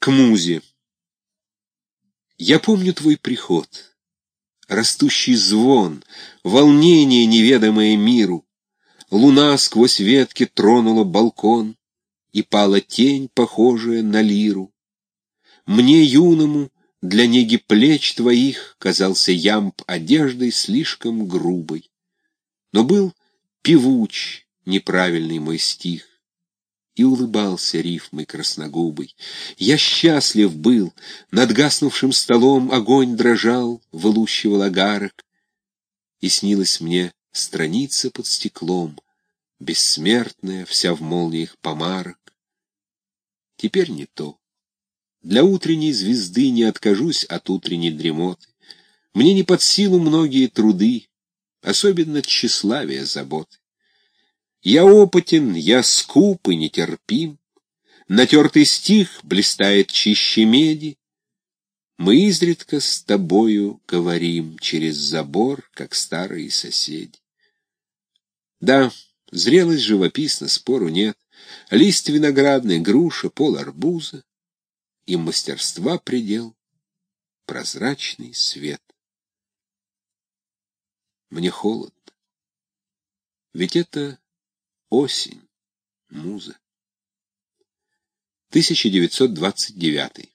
К музе. Я помню твой приход, растущий звон, волнение, неведомое миру. Луна сквозь ветки тронула балкон, и пала тень, похожая на лиру. Мне, юному, для неги плеч твоих казался ямб одеждой слишком грубой. Но был певуч неправильный мой стих и улыбался рифмой красногубой. Я счастлив был, над гаснувшим столом огонь дрожал, вылущивал агарок, и снилась мне страница под стеклом, бессмертная, вся в молниях помарок. Теперь не то. Для утренней звезды не откажусь от утренней дремоты. Мне не под силу многие труды, особенно тщеславие заботы. Я опытен, я скуп и нетерпим, Натертый стих блистает чище меди. Мы изредка с тобою говорим Через забор, как старые соседи. Да, зрелость живописна, спору нет. Лист виноградный, груша, пол арбуза. И мастерства предел — прозрачный свет. Мне холодно. Ведь это Осень. Муза. 1929